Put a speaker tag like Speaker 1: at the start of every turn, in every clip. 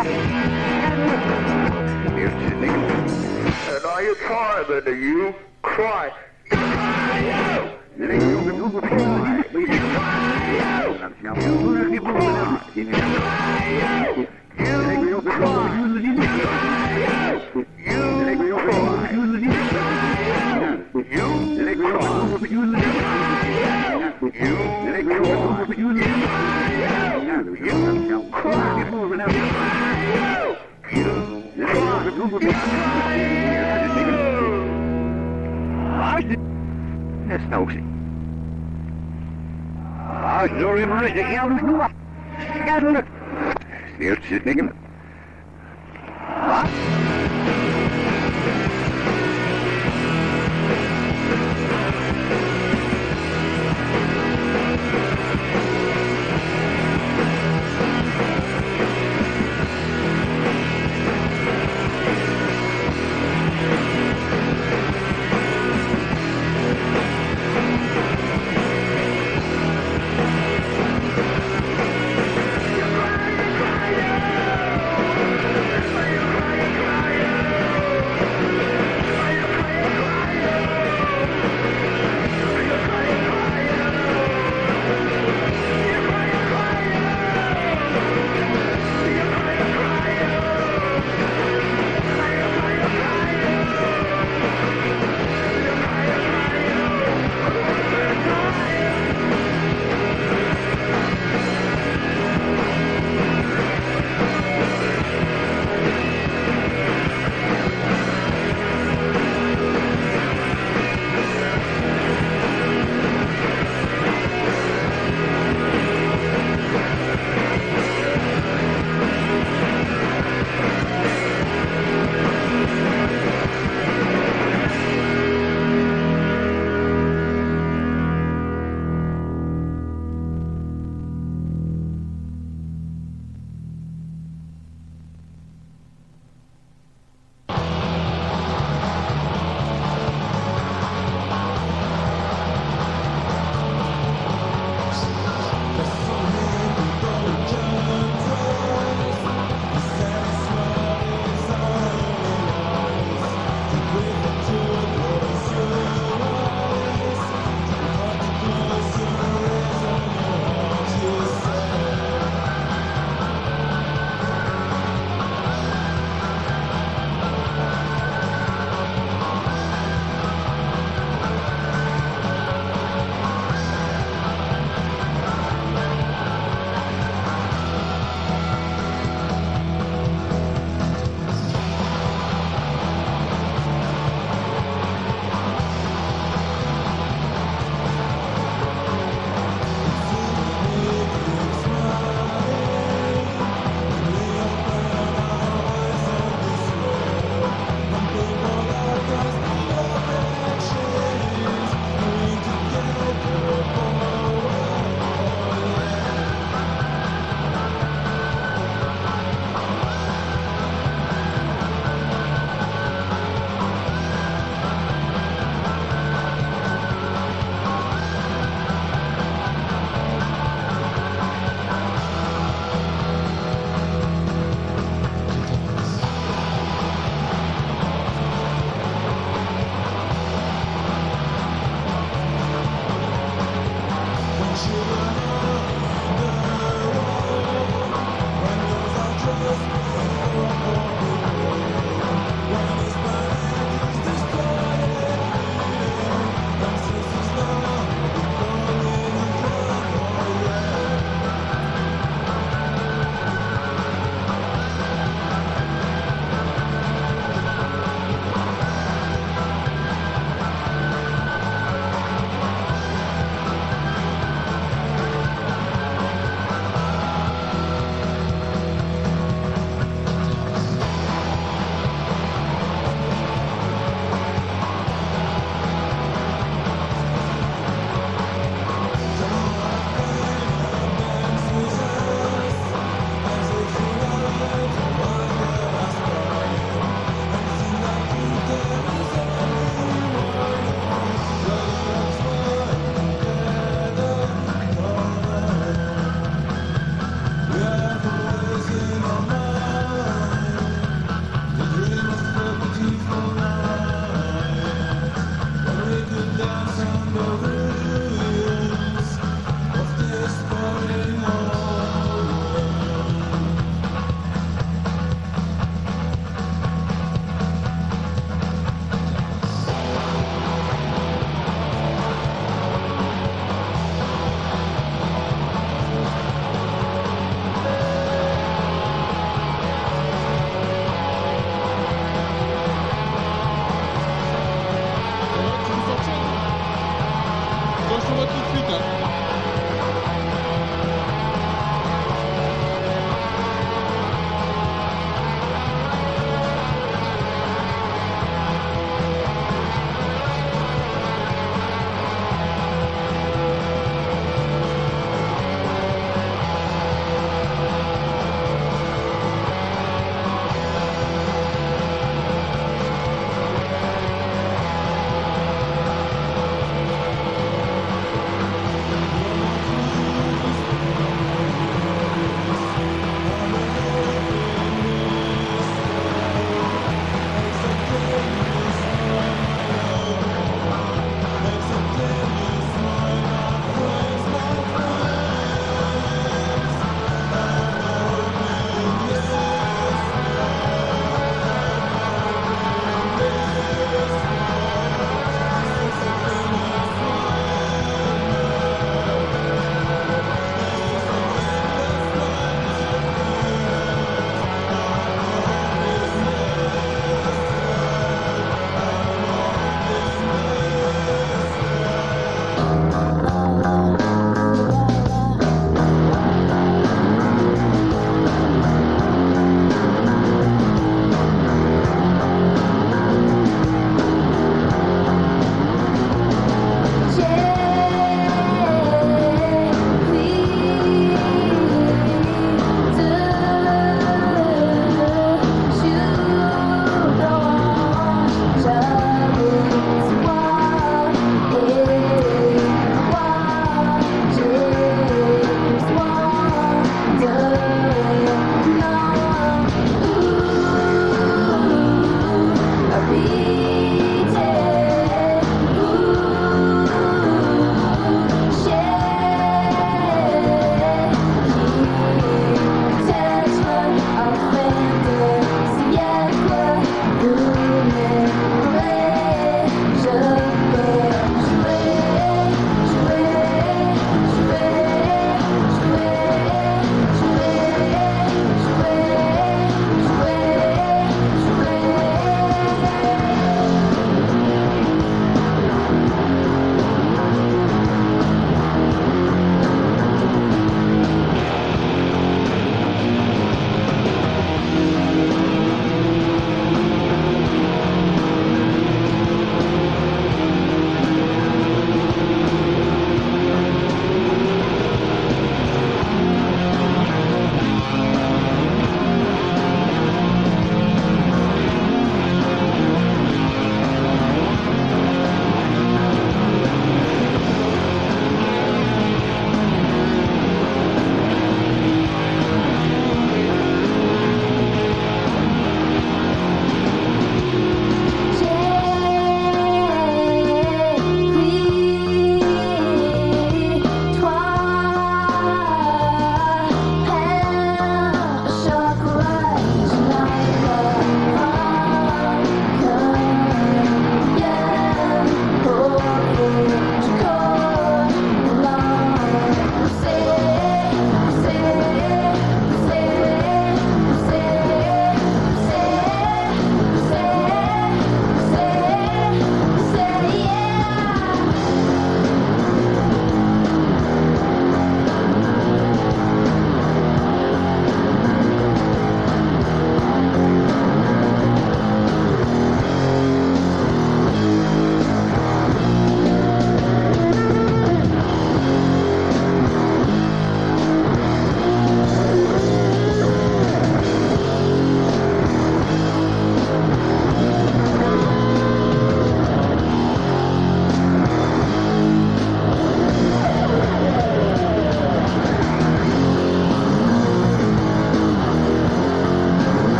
Speaker 1: And I you try, but you cry. You cry, you! cry. You cry, you!
Speaker 2: That's nosy. Ah, sorry, maar ik ga nog Schadelijk. Eerst zit niks.
Speaker 3: preacher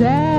Speaker 3: Yeah.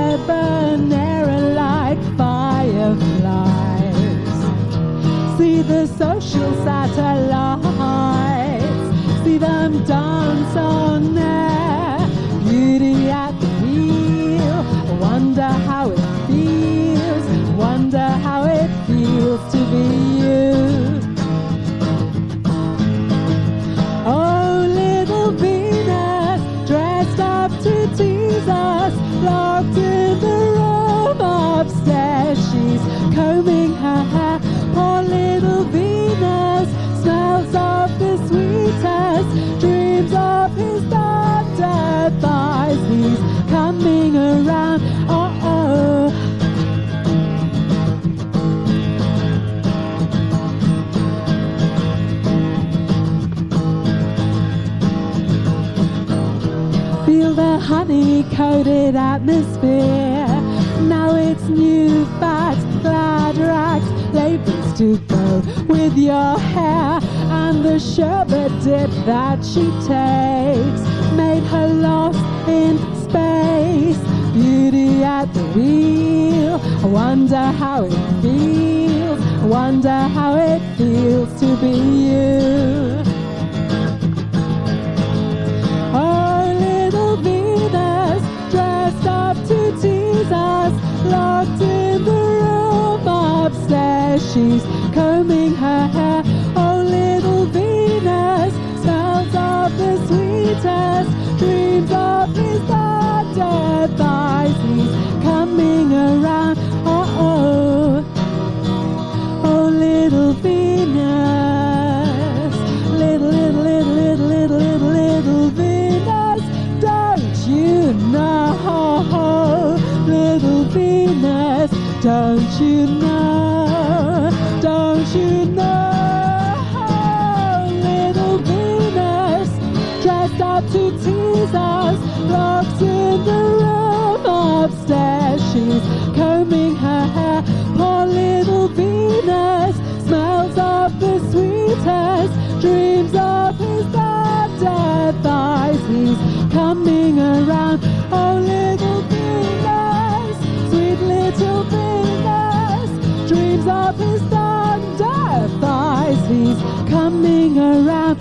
Speaker 3: dip that she takes made her lost in space. Beauty at the wheel. I wonder how it feels. I wonder how it feels to be you. Oh, little Venus, dressed up to tease us, locked in the room upstairs. She's sweetest dreams of this death I see coming around. Oh, oh, oh, little Venus, little, little, little, little, little, little, little Venus, don't you know, little Venus, don't you know? coming around.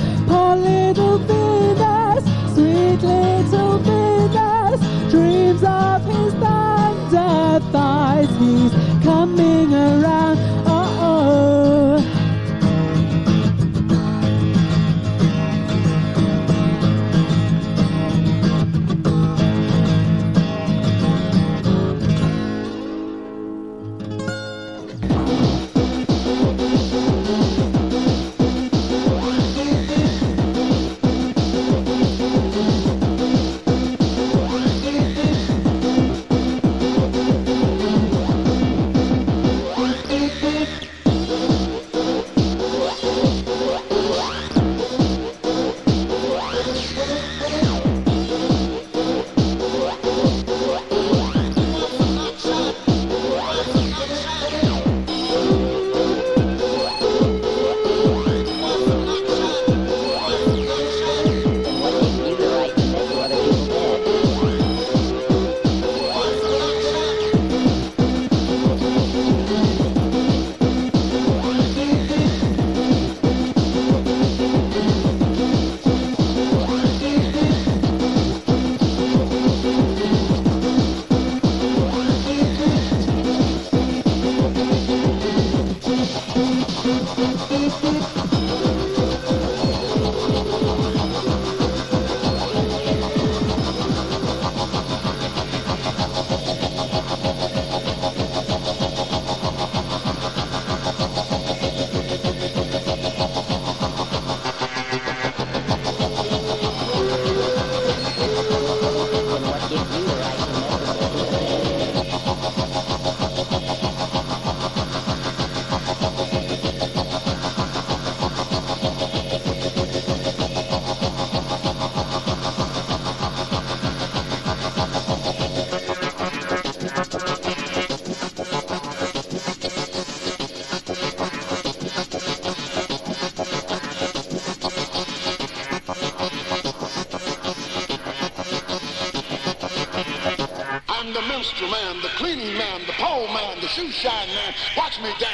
Speaker 4: Watch me dance.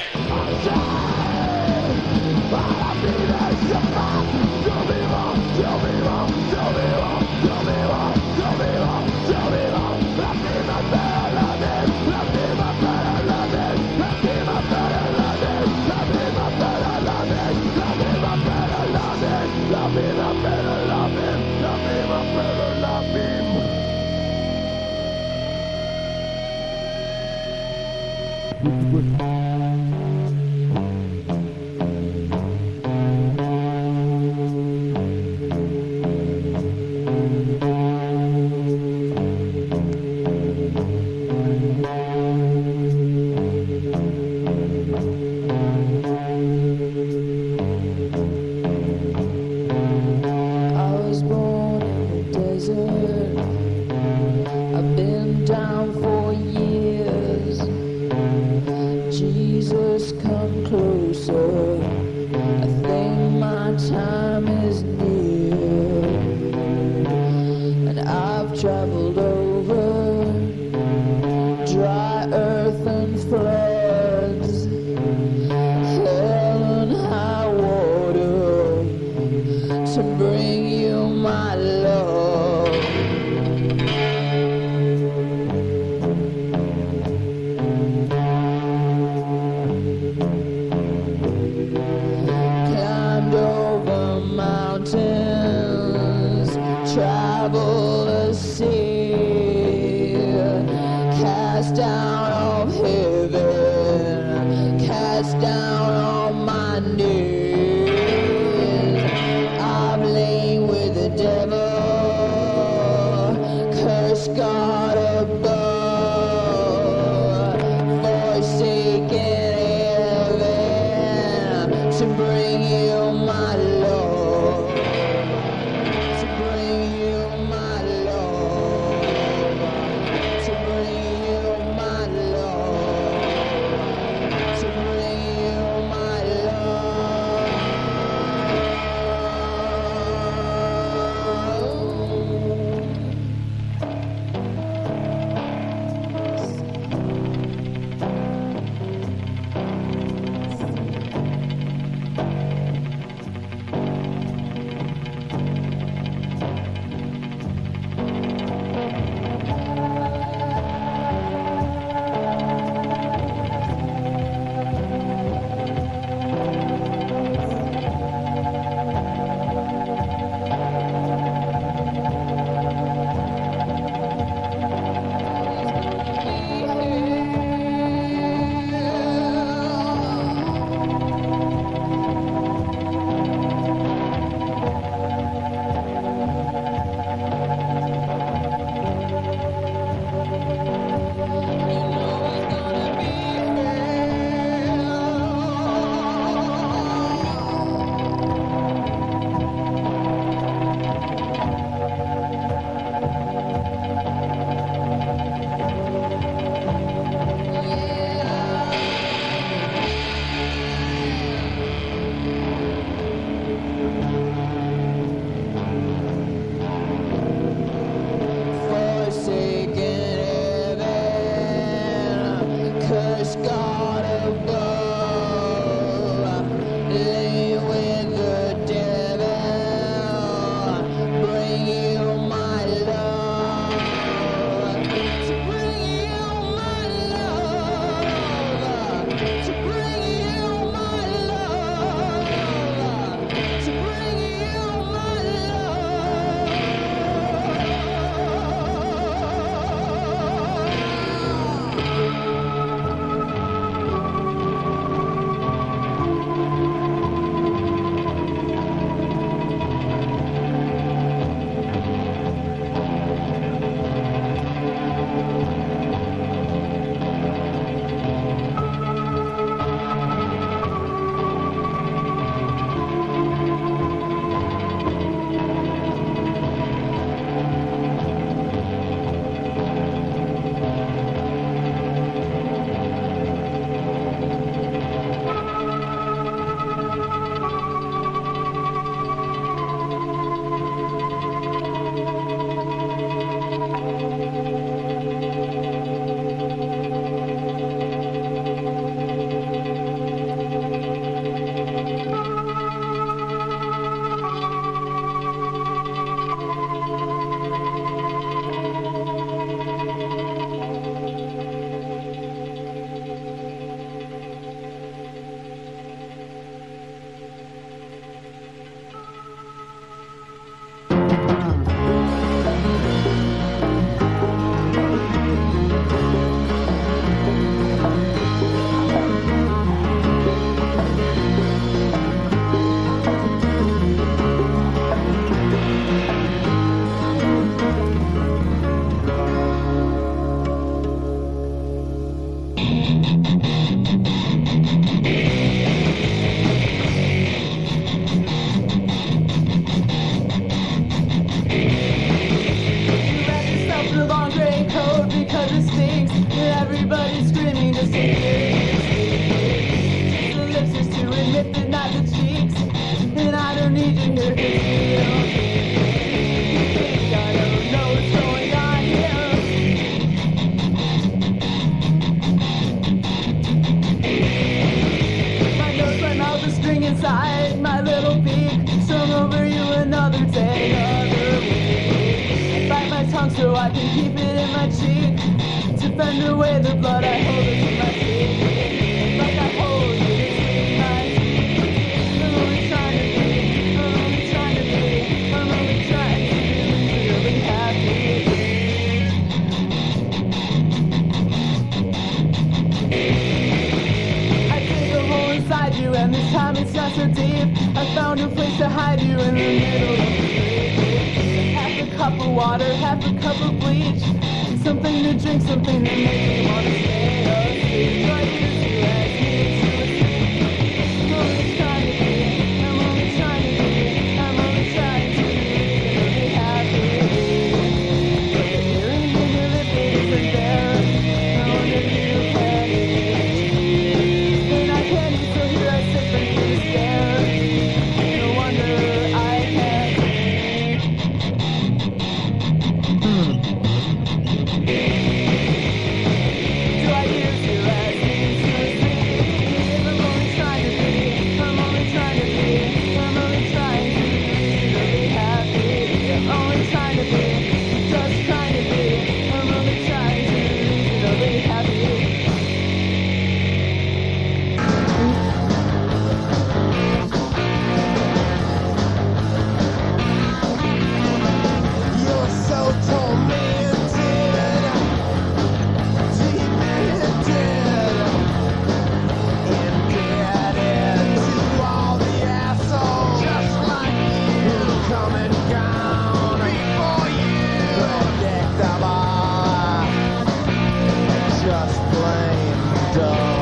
Speaker 3: Just
Speaker 1: plain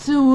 Speaker 5: to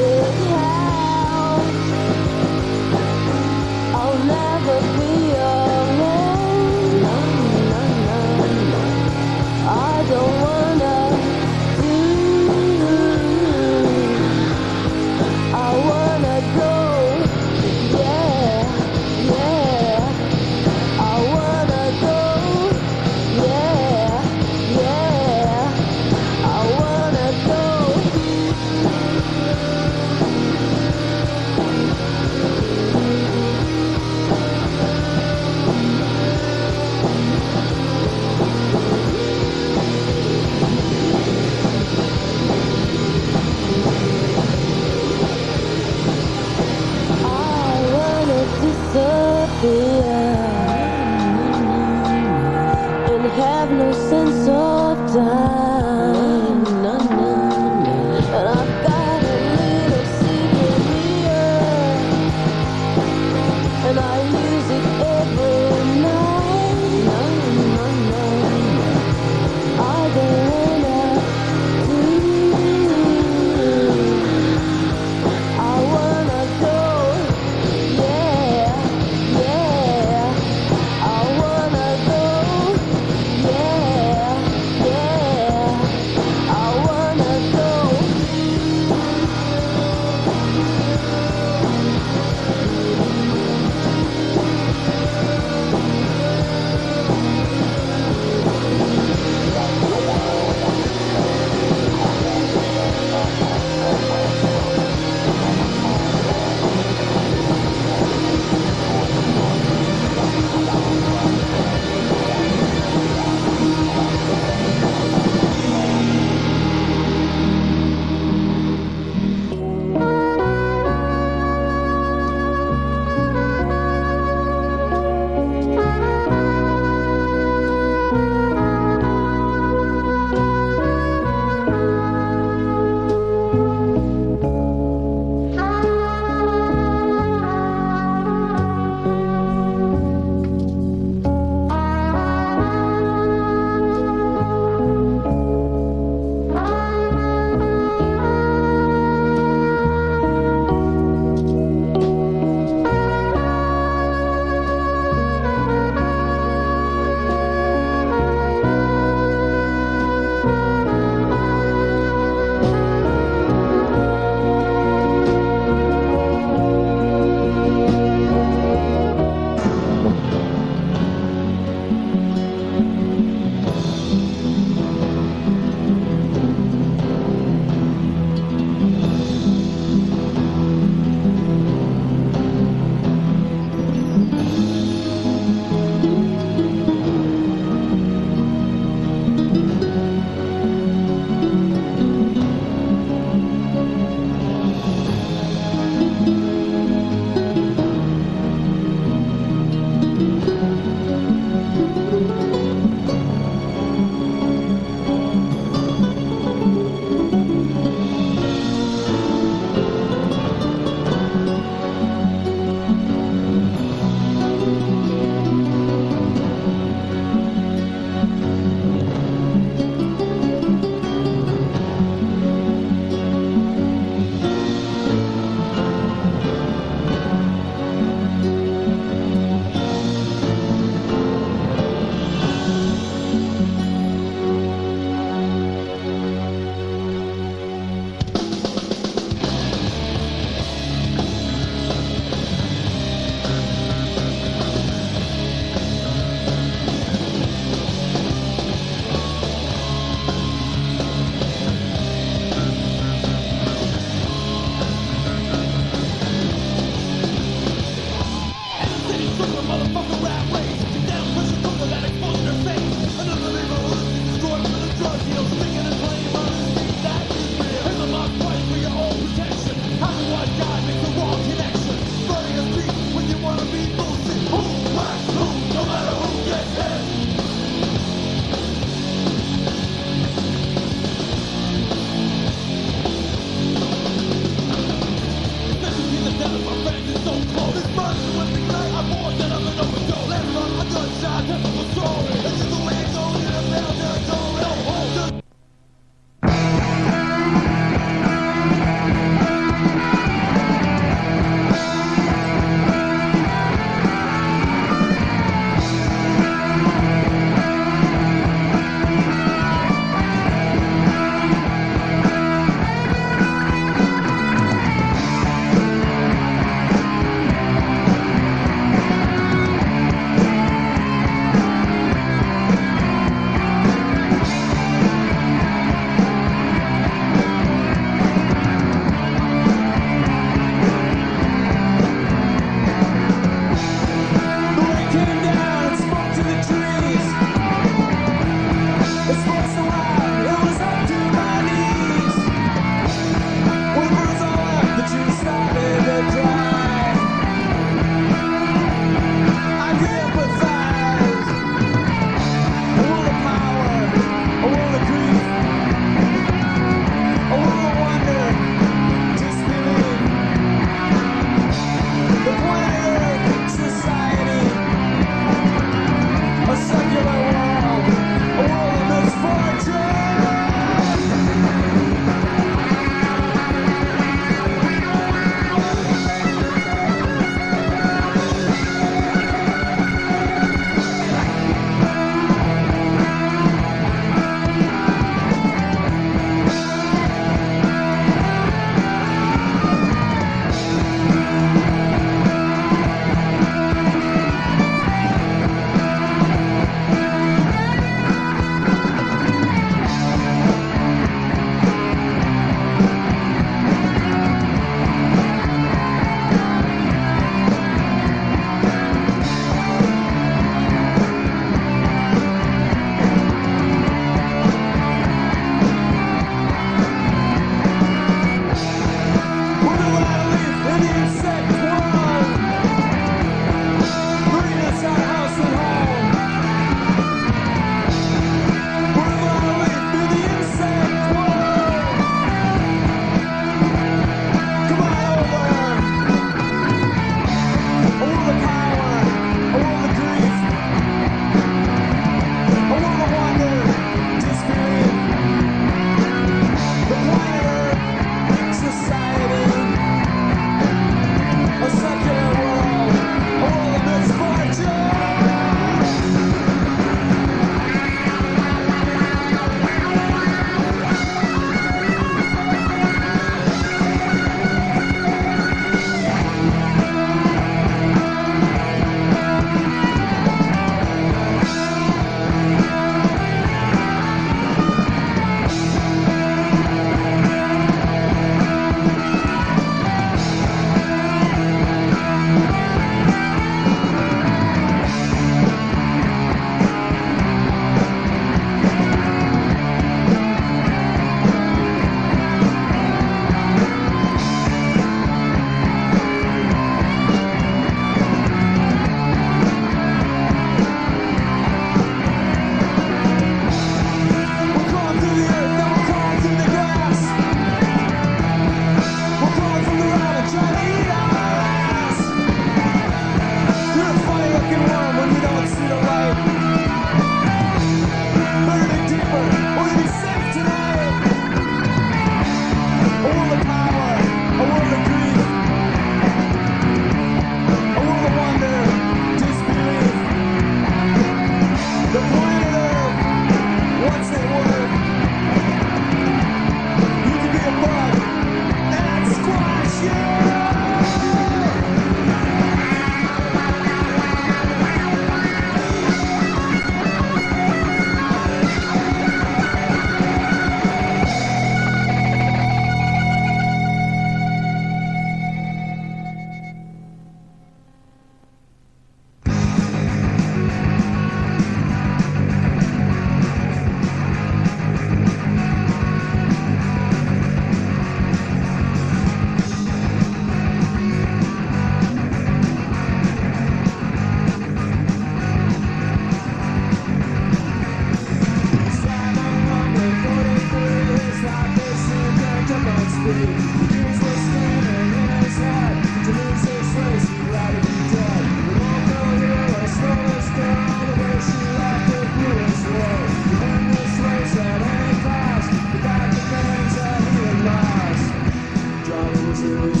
Speaker 6: Thank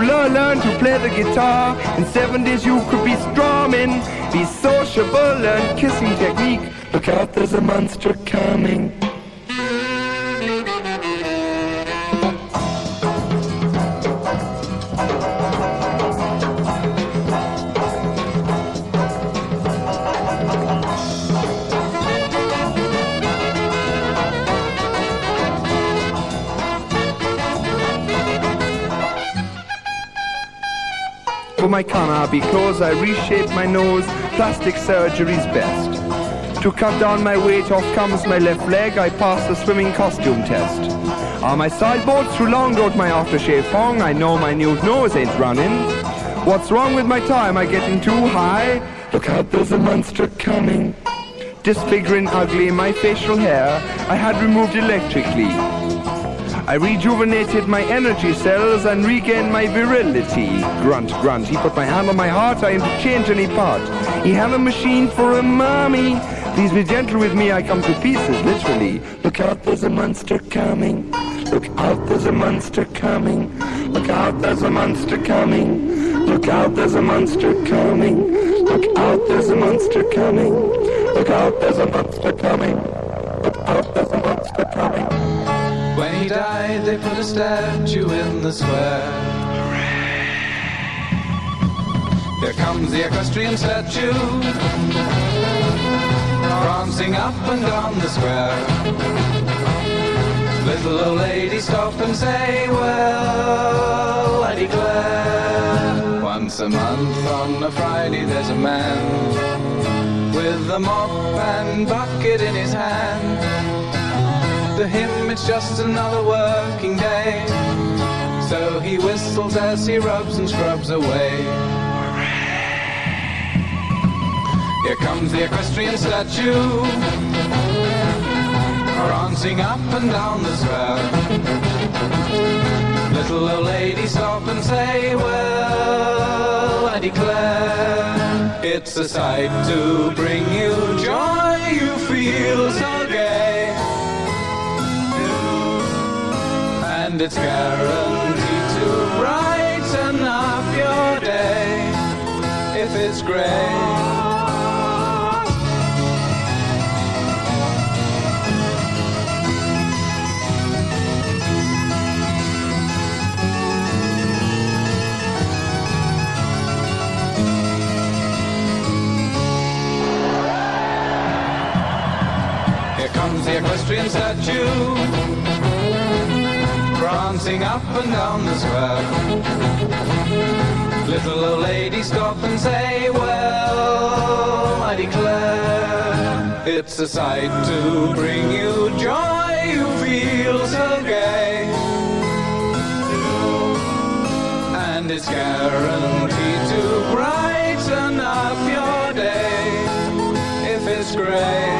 Speaker 7: Learn to play the guitar. In seven days you could be strumming. Be sociable, learn kissing technique. Look out, there's a monster coming. My cannabi because I reshape my nose. Plastic surgery's best. To cut down my weight, off comes my left leg. I pass the swimming costume test. On my sideboard, through long out my aftershave thong. I know my new nose ain't running. What's wrong with my tie? Am I getting too high? Look out, there's a monster coming. Disfiguring ugly my facial hair, I had removed electrically. I rejuvenated my energy cells and regained my virility. Grunt, grunt. He put my hand on my heart, I interchange any part. He had a machine for a mommy. Please be gentle with me, I come to pieces, literally. Look out, there's a monster coming. Look out, there's a monster coming. Look out, there's a monster coming. Look out, there's a monster coming. Look out, there's a monster coming. Look out, there's a monster coming. Look out, there's a monster coming.
Speaker 8: He died, they put a statue in the square. Here comes the equestrian statue, prancing up and down the square. Little old lady stop and say, Well, I declare. Once a month on a Friday, there's a man with a mop and bucket in his hand. To him it's just another working day. So he whistles as he rubs and scrubs away. Here comes the equestrian statue, prancing up and down the square. Little old lady stop and say, Well, I declare, it's a sight to bring you joy. You feel so and it's guaranteed to brighten up your day if it's gray.
Speaker 9: Here comes the equestrian statue dancing up and down the square. Little old lady stop and say, well, I declare, it's a sight to bring you joy, you feel so gay. And it's guaranteed to brighten up your day if it's grey.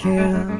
Speaker 9: care.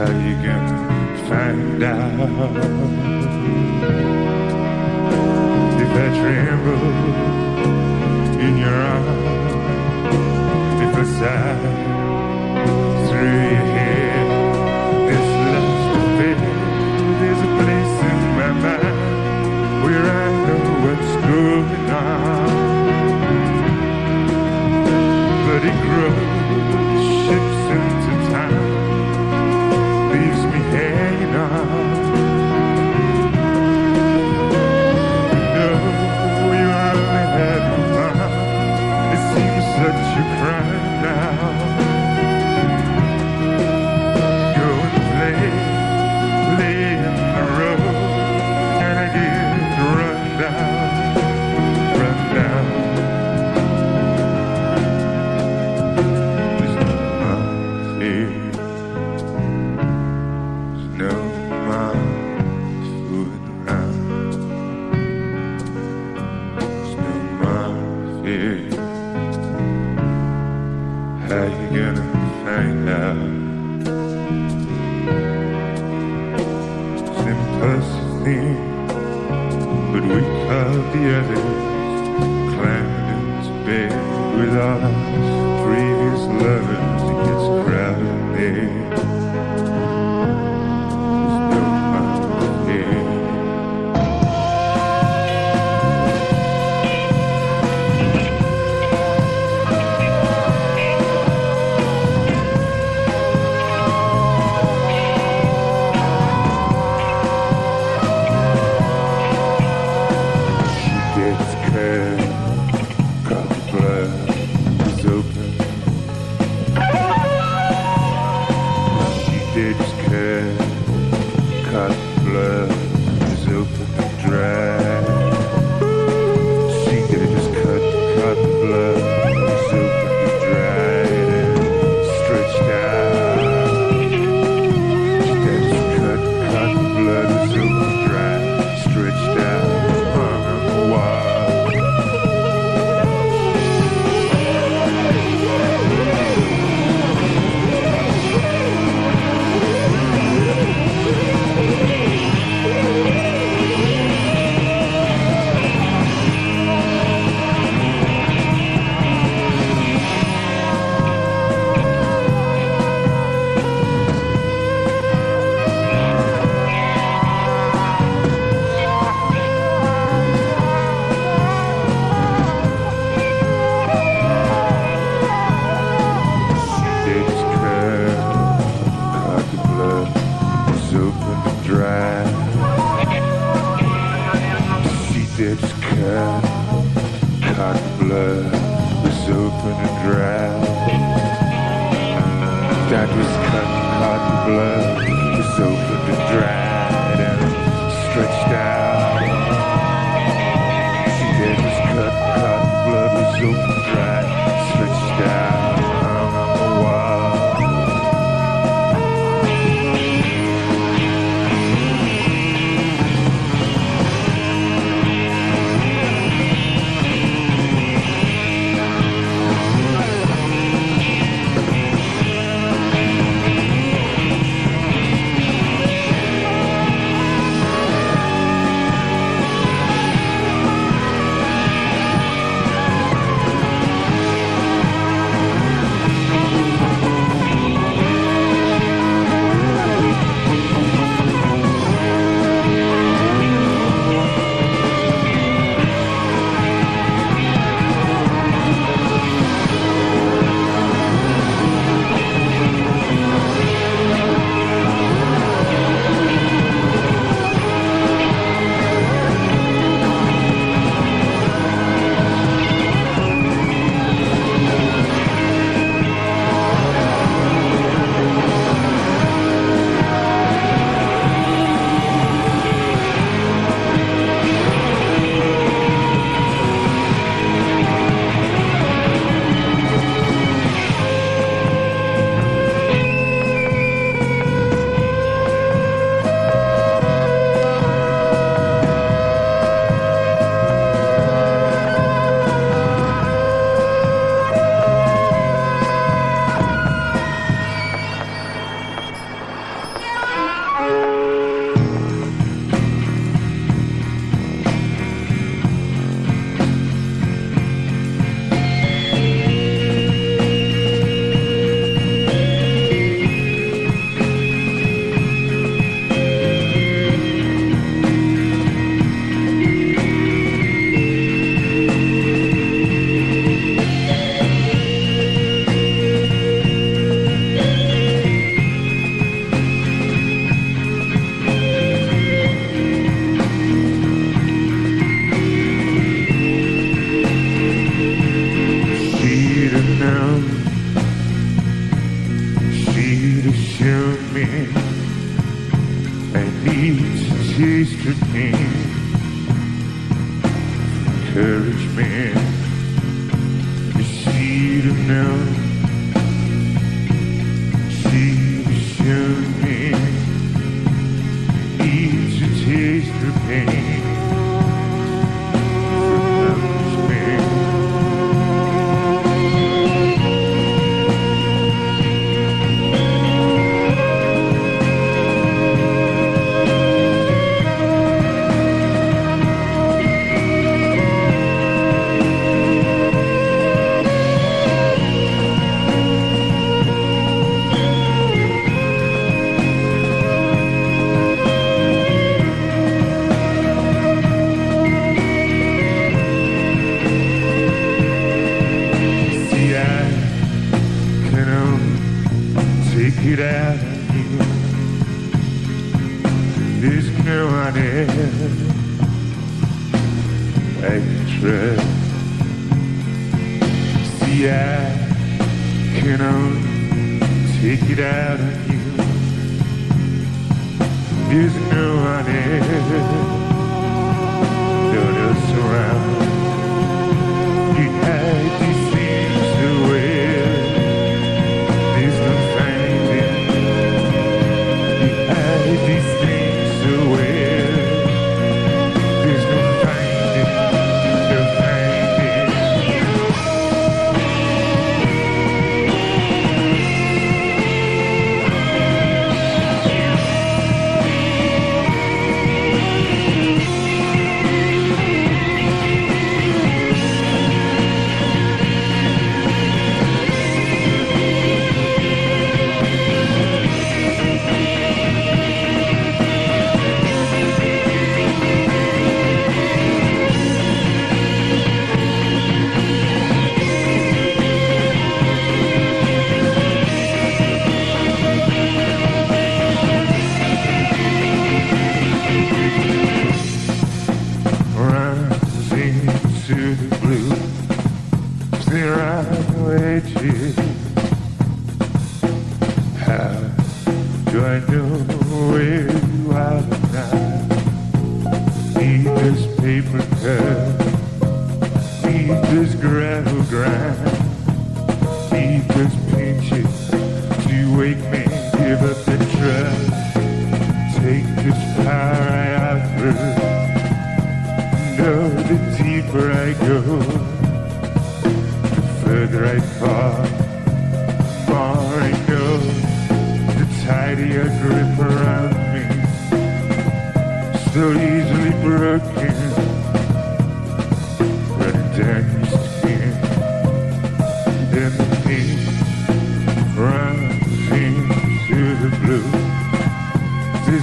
Speaker 9: how you can find out if I tremble in your arms, if
Speaker 10: I sigh through your head. This love's forbidden. There's a place in my mind where I know what's going on, but it grows.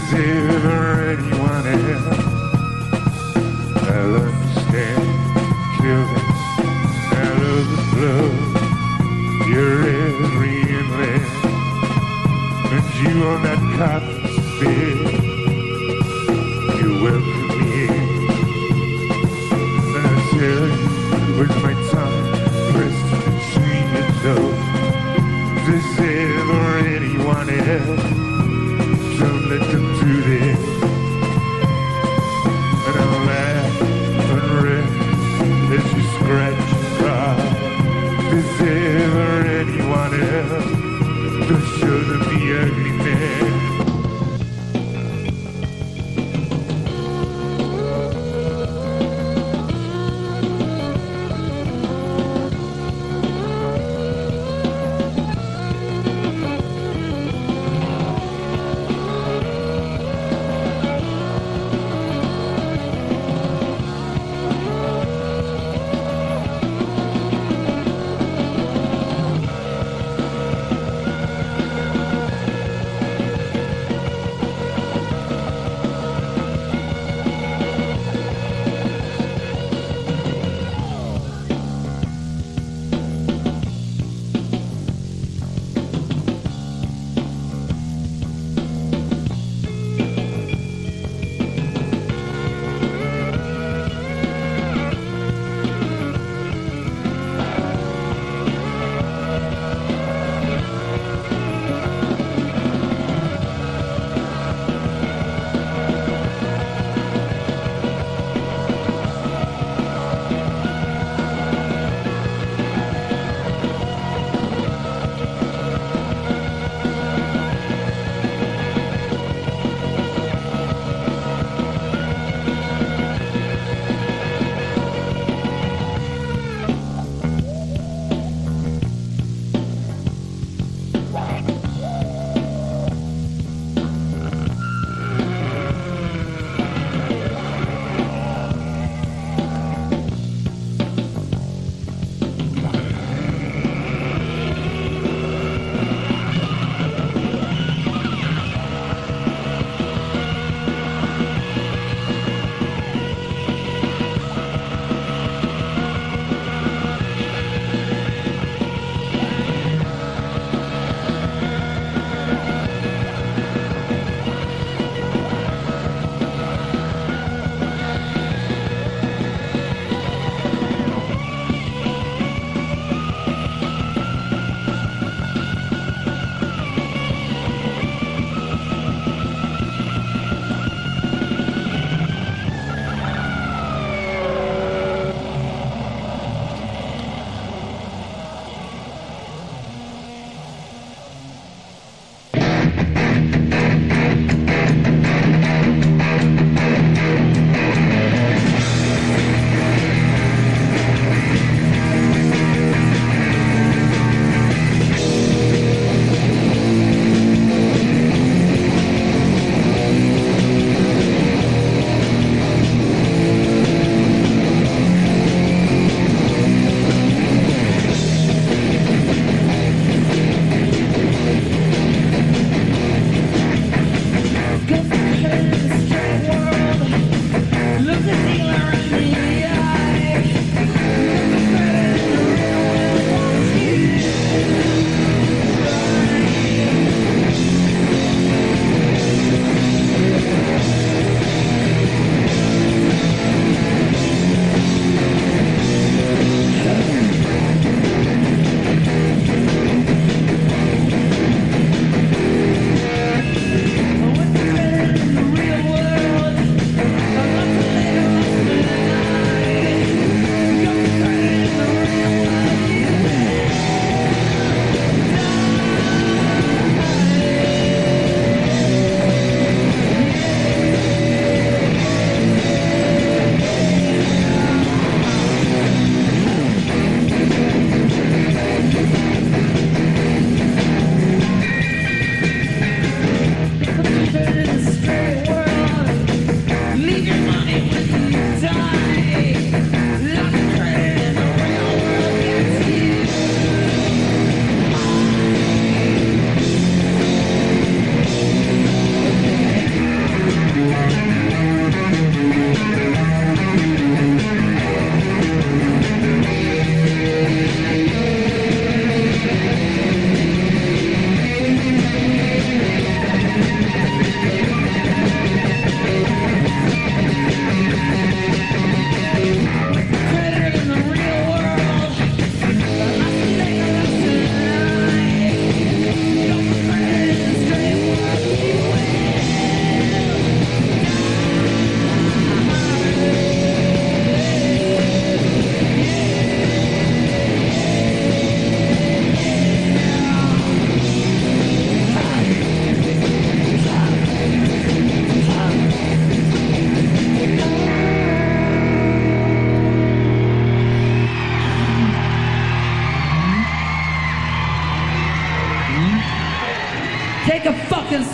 Speaker 10: There anyone else?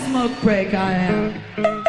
Speaker 9: smoke break I am.